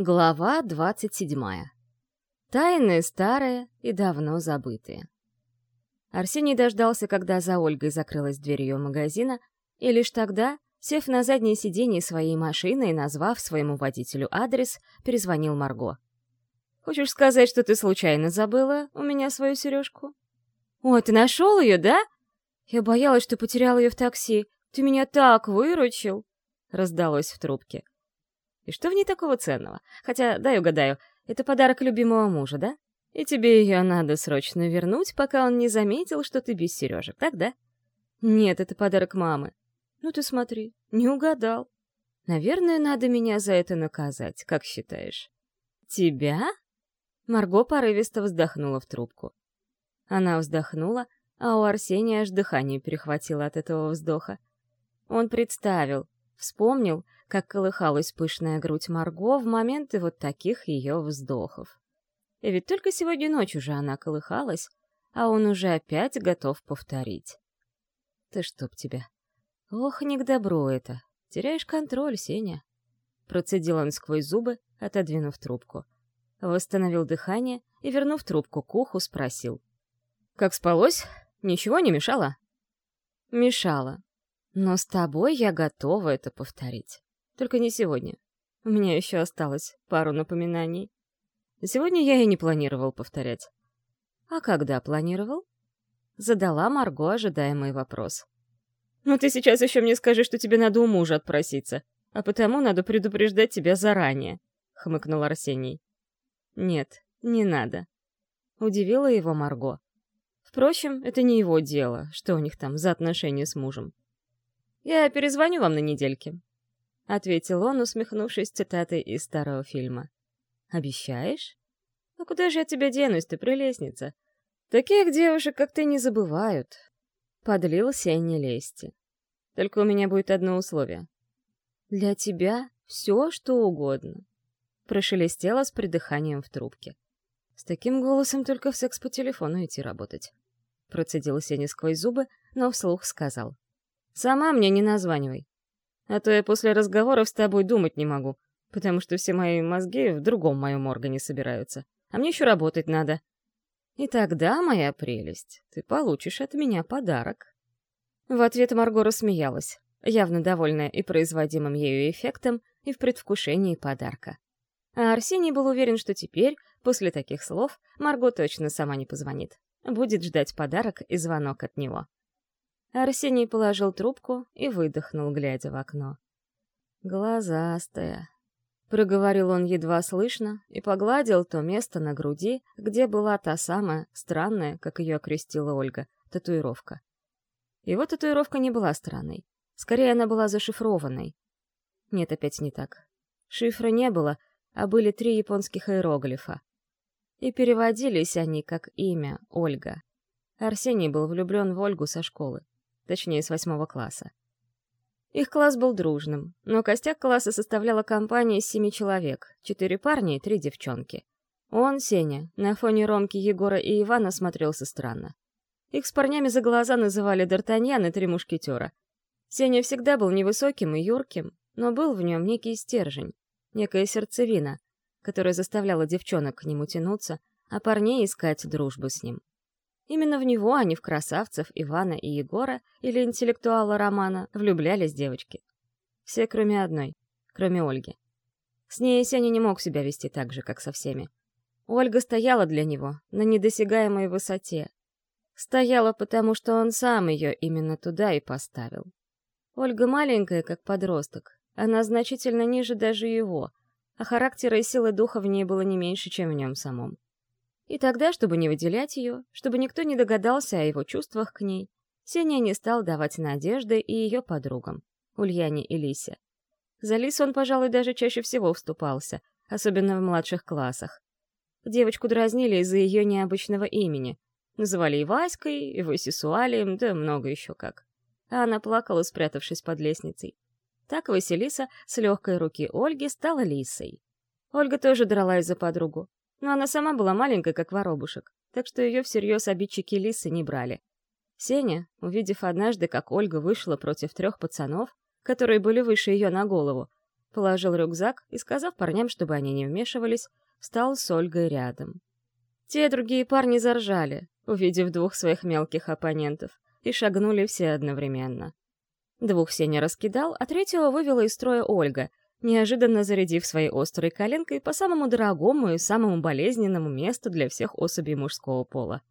Глава двадцать седьмая. Тайны старые и давно забытые. Арсений дождался, когда за Ольгой закрылась дверь ее магазина, и лишь тогда, сев на заднее сиденье своей машины и назвав своему водителю адрес, перезвонил Марго. «Хочешь сказать, что ты случайно забыла у меня свою сережку?» «Ой, ты нашел ее, да? Я боялась, что потерял ее в такси. Ты меня так выручил!» — раздалось в трубке. И что в ней такого ценного? Хотя, дай угадаю, это подарок любимого мужа, да? И тебе ее надо срочно вернуть, пока он не заметил, что ты без сережек, так, да? Нет, это подарок мамы. Ну ты смотри, не угадал. Наверное, надо меня за это наказать, как считаешь? Тебя? Марго порывисто вздохнула в трубку. Она вздохнула, а у Арсения аж дыхание перехватило от этого вздоха. Он представил, вспомнил, как колыхалась пышная грудь Марго в моменты вот таких ее вздохов. И ведь только сегодня ночью же она колыхалась, а он уже опять готов повторить. «Ты чтоб тебя!» «Ох, не к добру это! Теряешь контроль, Сеня!» Процедил он сквозь зубы, отодвинув трубку. Восстановил дыхание и, вернув трубку к уху, спросил. «Как спалось? Ничего не мешало?» «Мешало. Но с тобой я готова это повторить». Только не сегодня. У меня еще осталось пару напоминаний. Сегодня я и не планировал повторять. А когда планировал? Задала Марго ожидаемый вопрос. «Ну ты сейчас еще мне скажи, что тебе надо у мужа отпроситься, а потому надо предупреждать тебя заранее», — хмыкнул Арсений. «Нет, не надо», — удивила его Марго. Впрочем, это не его дело, что у них там за отношения с мужем. «Я перезвоню вам на недельке, — ответил он, усмехнувшись цитатой из старого фильма. «Обещаешь? А куда же я тебя денусь, ты прелестница? Таких девушек, как ты, не забывают». Подлил Сенни лести. «Только у меня будет одно условие. Для тебя все, что угодно», — прошелестело с придыханием в трубке. «С таким голосом только в секс по телефону идти работать». Процедил Сеня сквозь зубы, но вслух сказал. «Сама мне не названивай. А то я после разговоров с тобой думать не могу, потому что все мои мозги в другом моем органе собираются. А мне еще работать надо. И тогда, моя прелесть, ты получишь от меня подарок». В ответ Марго рассмеялась, явно довольная и производимым ею эффектом, и в предвкушении подарка. А Арсений был уверен, что теперь, после таких слов, Марго точно сама не позвонит. Будет ждать подарок и звонок от него. Арсений положил трубку и выдохнул, глядя в окно. «Глазастая», — проговорил он едва слышно и погладил то место на груди, где была та самая, странная, как ее окрестила Ольга, татуировка. Его татуировка не была странной. Скорее, она была зашифрованной. Нет, опять не так. Шифра не было, а были три японских иероглифа. И переводились они как имя Ольга. Арсений был влюблен в Ольгу со школы точнее, с восьмого класса. Их класс был дружным, но костяк класса составляла компания из семи человек, четыре парня и три девчонки. Он, Сеня, на фоне Ромки, Егора и Ивана смотрелся странно. Их с парнями за глаза называли Д'Артаньян и Три Мушкетера. Сеня всегда был невысоким и юрким, но был в нем некий стержень, некая сердцевина, которая заставляла девчонок к нему тянуться, а парней искать дружбы с ним. Именно в него, а не в красавцев Ивана и Егора или интеллектуала Романа, влюблялись девочки. Все, кроме одной, кроме Ольги. С ней Сеня не мог себя вести так же, как со всеми. Ольга стояла для него на недосягаемой высоте. Стояла, потому что он сам ее именно туда и поставил. Ольга маленькая, как подросток. Она значительно ниже даже его, а характера и силы духа в ней было не меньше, чем в нем самом. И тогда, чтобы не выделять ее, чтобы никто не догадался о его чувствах к ней, Сеня не стал давать надежды и ее подругам, Ульяне и Лисе. За Лису он, пожалуй, даже чаще всего вступался, особенно в младших классах. Девочку дразнили из-за ее необычного имени. Называли и Васькой, и Васисуалием, да много еще как. А она плакала, спрятавшись под лестницей. Так Василиса с легкой руки Ольги стала Лисой. Ольга тоже дралась за подругу, но она сама была маленькой, как воробушек, так что ее всерьез обидчики Лисы не брали. Сеня, увидев однажды, как Ольга вышла против трех пацанов, которые были выше ее на голову, положил рюкзак и, сказав парням, чтобы они не вмешивались, встал с Ольгой рядом. Те другие парни заржали, увидев двух своих мелких оппонентов, и шагнули все одновременно. Двух Сеня раскидал, а третьего вывела из строя Ольга, неожиданно зарядив своей острой коленкой по самому дорогому и самому болезненному месту для всех особей мужского пола.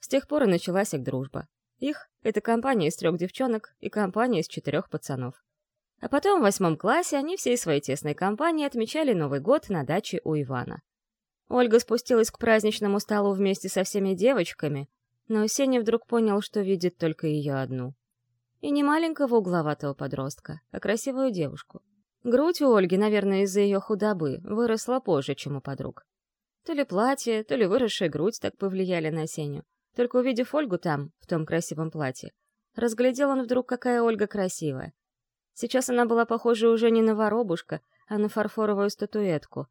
С тех пор и началась их дружба. Их — это компания из трех девчонок и компания из четырех пацанов. А потом в восьмом классе они всей своей тесной компанией отмечали Новый год на даче у Ивана. Ольга спустилась к праздничному столу вместе со всеми девочками, но Сеня вдруг понял, что видит только ее одну. И не маленького угловатого подростка, а красивую девушку. Грудь у Ольги, наверное, из-за ее худобы, выросла позже, чем у подруг. То ли платье, то ли выросшая грудь так повлияли на Сеню. Только увидев Ольгу там, в том красивом платье, разглядел он вдруг, какая Ольга красивая. Сейчас она была похожа уже не на воробушка, а на фарфоровую статуэтку.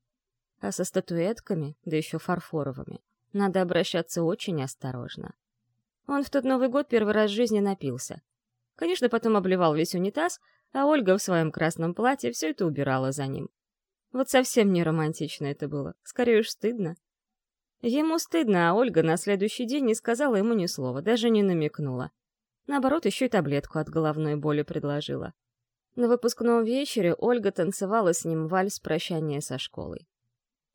А со статуэтками, да еще фарфоровыми, надо обращаться очень осторожно. Он в тот Новый год первый раз в жизни напился. Конечно, потом обливал весь унитаз, а Ольга в своем красном платье все это убирала за ним. Вот совсем не романтично это было, скорее уж стыдно. Ему стыдно, а Ольга на следующий день не сказала ему ни слова, даже не намекнула. Наоборот, еще и таблетку от головной боли предложила. На выпускном вечере Ольга танцевала с ним вальс прощания со школой.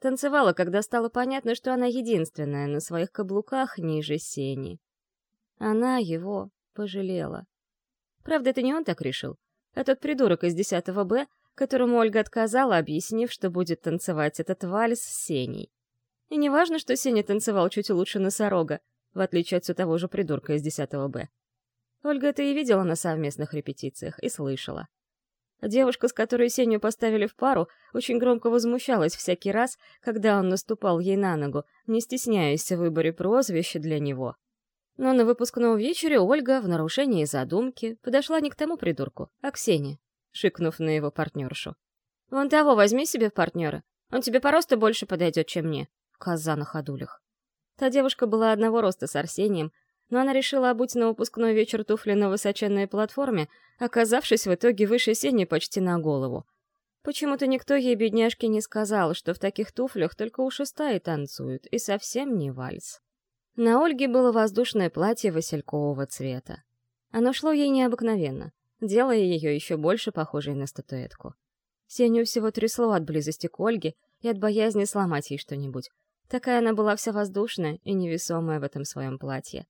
Танцевала, когда стало понятно, что она единственная на своих каблуках ниже сени. Она его пожалела. Правда, это не он так решил, а тот придурок из 10 Б, которому Ольга отказала, объяснив, что будет танцевать этот вальс с Сеней. И не важно, что Сеня танцевал чуть лучше носорога, в отличие от того же придурка из 10 Б. Ольга это и видела на совместных репетициях, и слышала. Девушка, с которой Сеню поставили в пару, очень громко возмущалась всякий раз, когда он наступал ей на ногу, не стесняясь в выборе прозвища для него. Но на выпускном вечере Ольга, в нарушении задумки, подошла не к тому придурку, а к Сене, шикнув на его партнершу. «Вон того возьми себе в партнера. Он тебе по росту больше подойдет, чем мне». Коза на ходулях. Та девушка была одного роста с Арсением, но она решила обуть на выпускной вечер туфли на высоченной платформе, оказавшись в итоге выше Сени почти на голову. Почему-то никто ей, бедняжке, не сказал, что в таких туфлях только у шестая танцуют, и совсем не вальс. На Ольге было воздушное платье василькового цвета. Оно шло ей необыкновенно, делая ее еще больше похожей на статуэтку. Сеню всего трясло от близости к Ольге и от боязни сломать ей что-нибудь. Такая она была вся воздушная и невесомая в этом своем платье.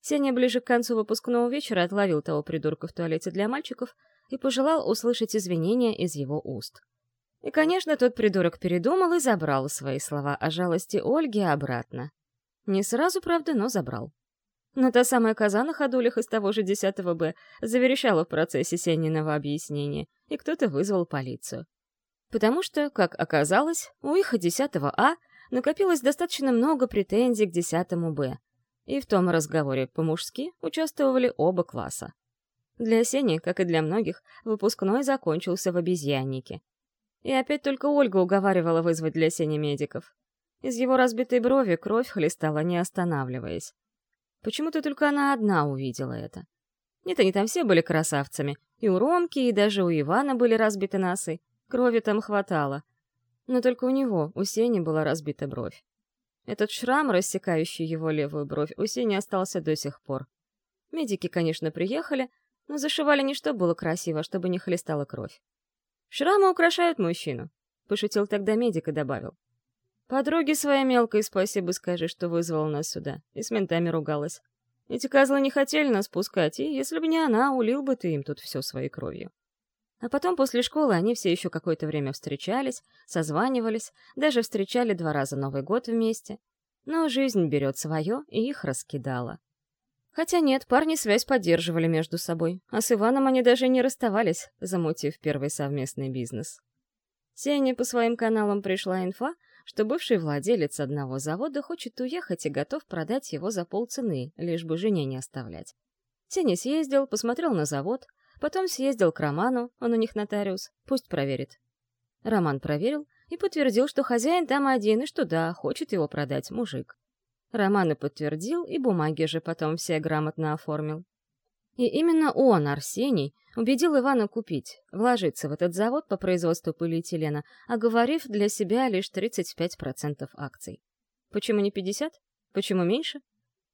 Сеня ближе к концу выпускного вечера отловил того придурка в туалете для мальчиков и пожелал услышать извинения из его уст. И, конечно, тот придурок передумал и забрал свои слова о жалости Ольги обратно. Не сразу, правда, но забрал. Но та самая коза на ходулях из того же 10 Б заверещала в процессе Сениного объяснения, и кто-то вызвал полицию. Потому что, как оказалось, у их 10 А накопилось достаточно много претензий к 10 Б, и в том разговоре по-мужски участвовали оба класса. Для Сени, как и для многих, выпускной закончился в обезьяннике. И опять только Ольга уговаривала вызвать для Сени медиков. Из его разбитой брови кровь хлестала, не останавливаясь. Почему-то только она одна увидела это. Нет, они там все были красавцами. И у Ромки, и даже у Ивана были разбиты носы. Крови там хватало. Но только у него, у Сени, была разбита бровь. Этот шрам, рассекающий его левую бровь, у Сени остался до сих пор. Медики, конечно, приехали, но зашивали не что было красиво, чтобы не хлестала кровь. «Шрамы украшают мужчину», — пошутил тогда медик и добавил. «Подруге своей мелкой спасибо скажи, что вызвала нас сюда, и с ментами ругалась. Эти козлы не хотели нас пускать, и если бы не она, улил бы ты им тут все своей кровью». А потом после школы они все еще какое-то время встречались, созванивались, даже встречали два раза Новый год вместе. Но жизнь берет свое, и их раскидала. Хотя нет, парни связь поддерживали между собой, а с Иваном они даже не расставались, замутив первый совместный бизнес. Сене по своим каналам пришла инфа, что бывший владелец одного завода хочет уехать и готов продать его за полцены, лишь бы жене не оставлять. Сеня съездил, посмотрел на завод, Потом съездил к Роману, он у них нотариус, пусть проверит. Роман проверил и подтвердил, что хозяин там один, и что да, хочет его продать мужик. Роман и подтвердил, и бумаги же потом все грамотно оформил. И именно он, Арсений, убедил Ивана купить, вложиться в этот завод по производству полиэтилена, оговорив для себя лишь 35% акций. Почему не 50? Почему меньше?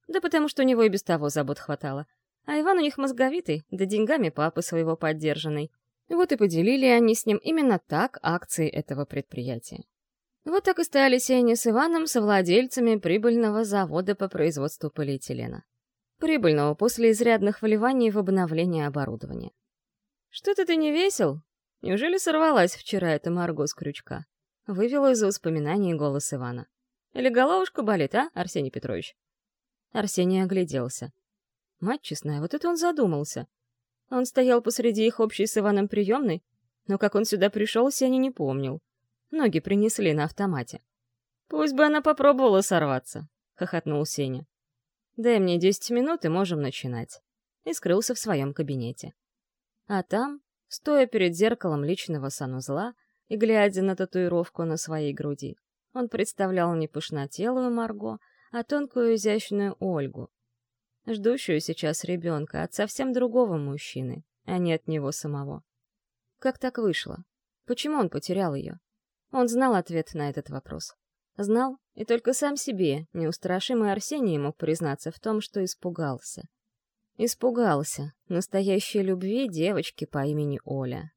Да потому что у него и без того забот хватало. А Иван у них мозговитый, да деньгами папы своего поддержанный. Вот и поделили они с ним именно так акции этого предприятия. Вот так и стали Сеня с Иваном совладельцами прибыльного завода по производству полиэтилена. Прибыльного после изрядных вливаний в обновление оборудования. «Что-то ты не весел? Неужели сорвалась вчера эта Марго с крючка?» Вывела из воспоминаний голос Ивана. «Или головушка болит, а, Арсений Петрович?» Арсений огляделся. Мать честная, вот это он задумался. Он стоял посреди их общей с Иваном приемной, но как он сюда пришел, Сеня не помнил. Ноги принесли на автомате. «Пусть бы она попробовала сорваться», — хохотнул Сеня. «Дай мне десять минут, и можем начинать». И скрылся в своем кабинете. А там, стоя перед зеркалом личного санузла и глядя на татуировку на своей груди, он представлял не пышнотелую Марго, а тонкую изящную Ольгу, ждущую сейчас ребенка от совсем другого мужчины, а не от него самого. Как так вышло? Почему он потерял ее? Он знал ответ на этот вопрос. Знал, и только сам себе, неустрашимый Арсений мог признаться в том, что испугался. Испугался настоящей любви девочки по имени Оля.